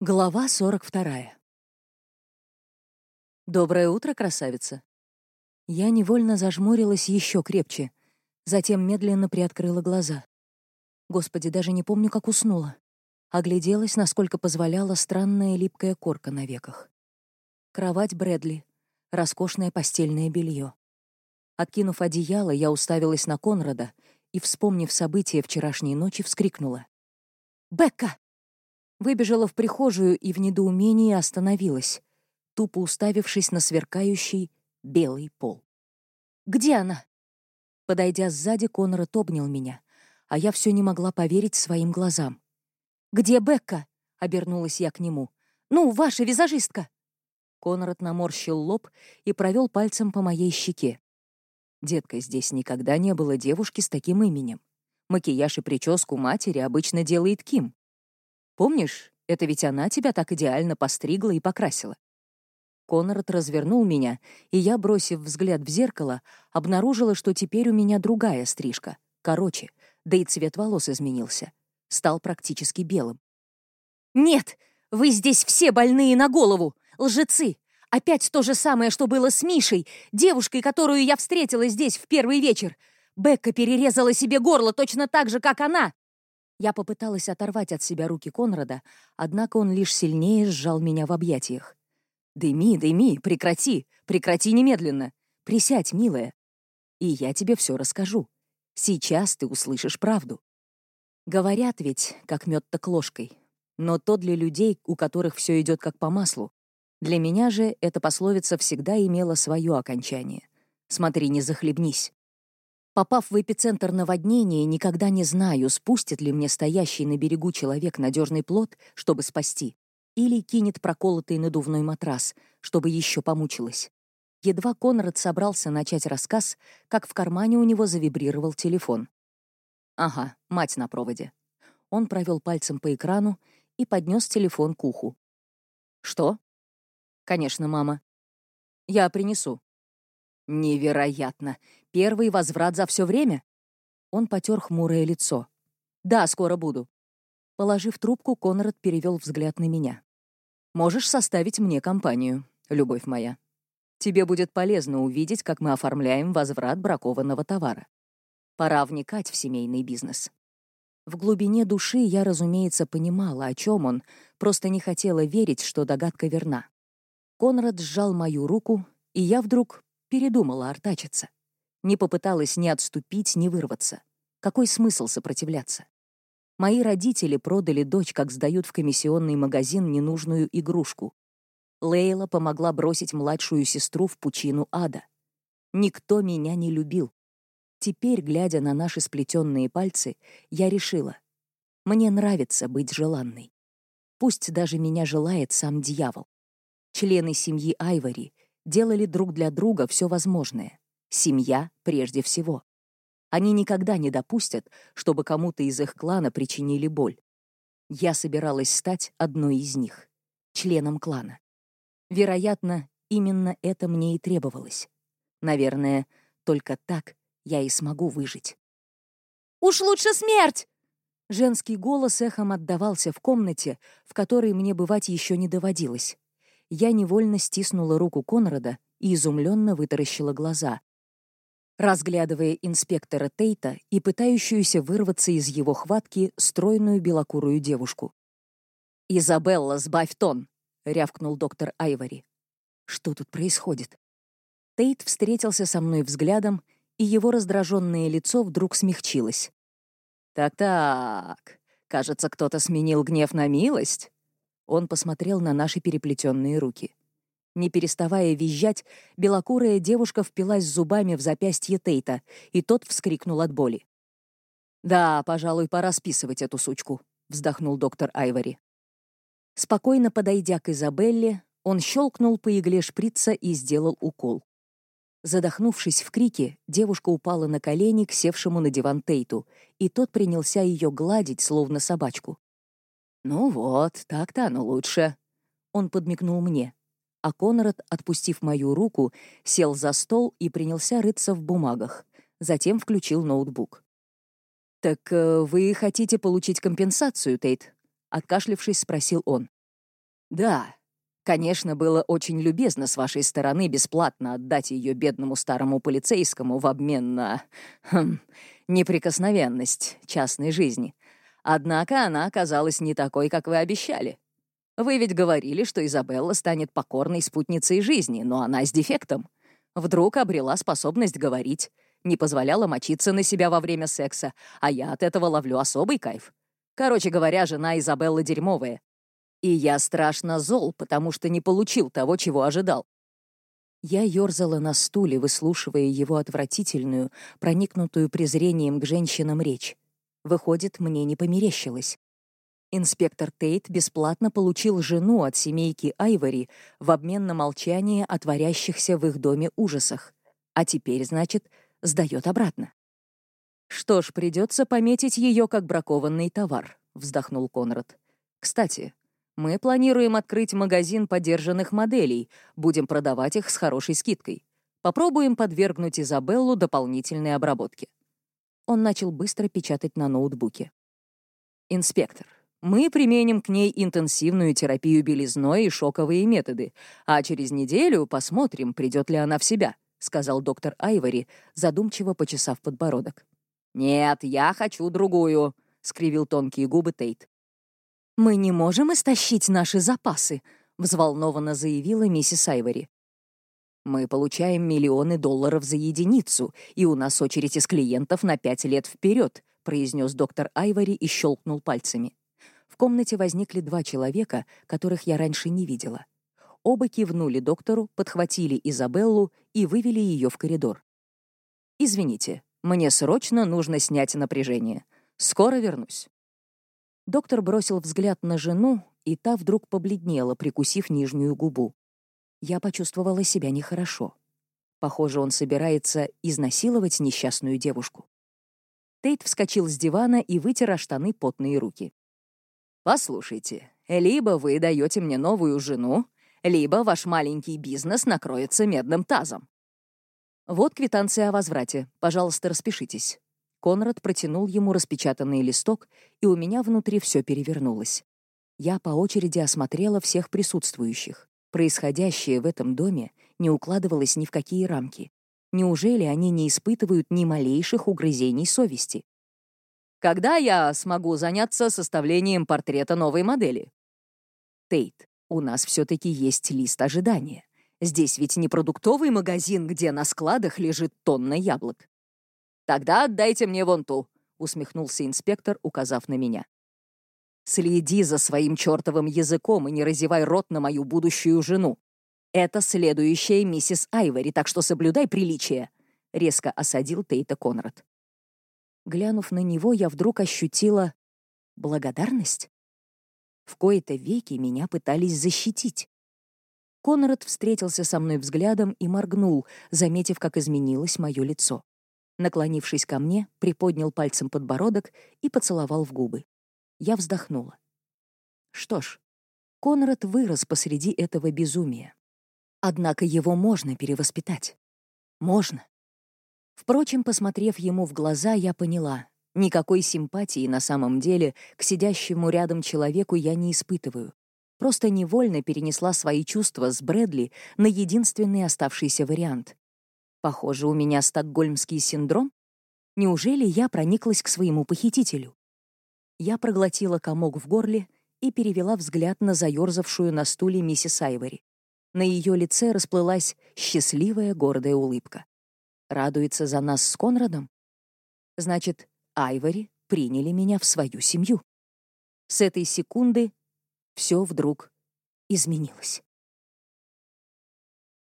Глава 42. «Доброе утро, красавица!» Я невольно зажмурилась еще крепче, затем медленно приоткрыла глаза. Господи, даже не помню, как уснула. Огляделась, насколько позволяла странная липкая корка на веках. Кровать Брэдли, роскошное постельное белье. Откинув одеяло, я уставилась на Конрада и, вспомнив события вчерашней ночи, вскрикнула. «Бекка!» Выбежала в прихожую и в недоумении остановилась, тупо уставившись на сверкающий белый пол. «Где она?» Подойдя сзади, Конрад обнял меня, а я все не могла поверить своим глазам. «Где Бекка?» — обернулась я к нему. «Ну, ваша визажистка!» Конрад наморщил лоб и провел пальцем по моей щеке. «Детка, здесь никогда не было девушки с таким именем. Макияж и прическу матери обычно делает Ким. Помнишь, это ведь она тебя так идеально постригла и покрасила. Конрад развернул меня, и я, бросив взгляд в зеркало, обнаружила, что теперь у меня другая стрижка, короче, да и цвет волос изменился. Стал практически белым. «Нет! Вы здесь все больные на голову! Лжецы! Опять то же самое, что было с Мишей, девушкой, которую я встретила здесь в первый вечер. Бекка перерезала себе горло точно так же, как она. Я попыталась оторвать от себя руки Конрада, однако он лишь сильнее сжал меня в объятиях. «Дэми, Дэми, прекрати! Прекрати немедленно! Присядь, милая! И я тебе все расскажу. Сейчас ты услышишь правду. Говорят ведь, как мед так ложкой. Но то для людей, у которых все идет как по маслу. Для меня же эта пословица всегда имела свое окончание. Смотри, не захлебнись. Попав в эпицентр наводнения, никогда не знаю, спустит ли мне стоящий на берегу человек надежный плод, чтобы спасти, или кинет проколотый надувной матрас, чтобы еще помучилась. Едва Конрад собрался начать рассказ, как в кармане у него завибрировал телефон. Ага, мать на проводе. Он провел пальцем по экрану и поднес телефон к уху. «Что?» «Конечно, мама. Я принесу». «Невероятно! Первый возврат за все время?» Он потер хмурое лицо. «Да, скоро буду». Положив трубку, Конрад перевел взгляд на меня. «Можешь составить мне компанию, любовь моя. Тебе будет полезно увидеть, как мы оформляем возврат бракованного товара. Пора вникать в семейный бизнес». В глубине души я, разумеется, понимала, о чем он, просто не хотела верить, что догадка верна. Конрад сжал мою руку, и я вдруг Передумала артачиться. Не попыталась ни отступить, ни вырваться. Какой смысл сопротивляться? Мои родители продали дочь, как сдают в комиссионный магазин ненужную игрушку. Лейла помогла бросить младшую сестру в пучину ада. Никто меня не любил. Теперь, глядя на наши сплетенные пальцы, я решила. Мне нравится быть желанной. Пусть даже меня желает сам дьявол. Члены семьи Айвори делали друг для друга все возможное. Семья прежде всего. Они никогда не допустят, чтобы кому-то из их клана причинили боль. Я собиралась стать одной из них, членом клана. Вероятно, именно это мне и требовалось. Наверное, только так я и смогу выжить. «Уж лучше смерть!» Женский голос эхом отдавался в комнате, в которой мне бывать еще не доводилось я невольно стиснула руку Конрада и изумленно вытаращила глаза, разглядывая инспектора Тейта и пытающуюся вырваться из его хватки стройную белокурую девушку. «Изабелла, сбавь тон!» — рявкнул доктор Айвори. «Что тут происходит?» Тейт встретился со мной взглядом, и его раздраженное лицо вдруг смягчилось. «Так-так, кажется, кто-то сменил гнев на милость. Он посмотрел на наши переплетенные руки. Не переставая визжать, белокурая девушка впилась зубами в запястье Тейта, и тот вскрикнул от боли. «Да, пожалуй, пора списывать эту сучку», — вздохнул доктор Айвори. Спокойно подойдя к Изабелле, он щелкнул по игле шприца и сделал укол. Задохнувшись в крике, девушка упала на колени к севшему на диван Тейту, и тот принялся ее гладить, словно собачку. «Ну вот, так-то оно лучше». Он подмигнул мне, а Конрад, отпустив мою руку, сел за стол и принялся рыться в бумагах, затем включил ноутбук. «Так э, вы хотите получить компенсацию, Тейт?» Откашлившись, спросил он. Да, конечно, было очень любезно с вашей стороны бесплатно отдать ее бедному старому полицейскому в обмен на... Хм, неприкосновенность частной жизни. Однако она оказалась не такой, как вы обещали. Вы ведь говорили, что Изабелла станет покорной спутницей жизни, но она с дефектом. Вдруг обрела способность говорить, не позволяла мочиться на себя во время секса, а я от этого ловлю особый кайф. Короче говоря, жена Изабеллы дерьмовая. И я страшно зол, потому что не получил того, чего ожидал. Я ёрзала на стуле, выслушивая его отвратительную, проникнутую презрением к женщинам речь. Выходит, мне не померещилось. Инспектор Тейт бесплатно получил жену от семейки Айвори в обмен на молчание о творящихся в их доме ужасах. А теперь, значит, сдает обратно. «Что ж, придется пометить ее как бракованный товар», — вздохнул Конрад. «Кстати, мы планируем открыть магазин подержанных моделей, будем продавать их с хорошей скидкой. Попробуем подвергнуть Изабеллу дополнительной обработке». Он начал быстро печатать на ноутбуке. «Инспектор, мы применим к ней интенсивную терапию белизной и шоковые методы, а через неделю посмотрим, придет ли она в себя», — сказал доктор Айвори, задумчиво почесав подбородок. «Нет, я хочу другую», — скривил тонкие губы Тейт. «Мы не можем истощить наши запасы», — взволнованно заявила миссис Айвори. «Мы получаем миллионы долларов за единицу, и у нас очередь из клиентов на пять лет вперед», — произнес доктор Айвори и щелкнул пальцами. В комнате возникли два человека, которых я раньше не видела. Оба кивнули доктору, подхватили Изабеллу и вывели ее в коридор. «Извините, мне срочно нужно снять напряжение. Скоро вернусь». Доктор бросил взгляд на жену, и та вдруг побледнела, прикусив нижнюю губу. Я почувствовала себя нехорошо. Похоже, он собирается изнасиловать несчастную девушку. Тейт вскочил с дивана и вытер о штаны потные руки. Послушайте, либо вы даете мне новую жену, либо ваш маленький бизнес накроется медным тазом. Вот квитанция о возврате. Пожалуйста, распишитесь. Конрад протянул ему распечатанный листок, и у меня внутри все перевернулось. Я по очереди осмотрела всех присутствующих. Происходящее в этом доме не укладывалось ни в какие рамки. Неужели они не испытывают ни малейших угрызений совести? Когда я смогу заняться составлением портрета новой модели? Тейт, у нас все-таки есть лист ожидания. Здесь ведь не продуктовый магазин, где на складах лежит тонна яблок. Тогда отдайте мне вон ту, усмехнулся инспектор, указав на меня. Следи за своим чертовым языком и не разевай рот на мою будущую жену. Это следующая миссис Айвори, так что соблюдай приличие, резко осадил Тейта Конрад. Глянув на него, я вдруг ощутила благодарность. В кои-то веки меня пытались защитить. Конрад встретился со мной взглядом и моргнул, заметив, как изменилось мое лицо. Наклонившись ко мне, приподнял пальцем подбородок и поцеловал в губы. Я вздохнула. Что ж, Конрад вырос посреди этого безумия. Однако его можно перевоспитать. Можно. Впрочем, посмотрев ему в глаза, я поняла, никакой симпатии на самом деле к сидящему рядом человеку я не испытываю. Просто невольно перенесла свои чувства с Брэдли на единственный оставшийся вариант. Похоже, у меня стокгольмский синдром. Неужели я прониклась к своему похитителю? Я проглотила комок в горле и перевела взгляд на заёрзавшую на стуле миссис Айвори. На ее лице расплылась счастливая гордая улыбка радуется за нас с Конрадом? Значит, Айвори приняли меня в свою семью. С этой секунды все вдруг изменилось.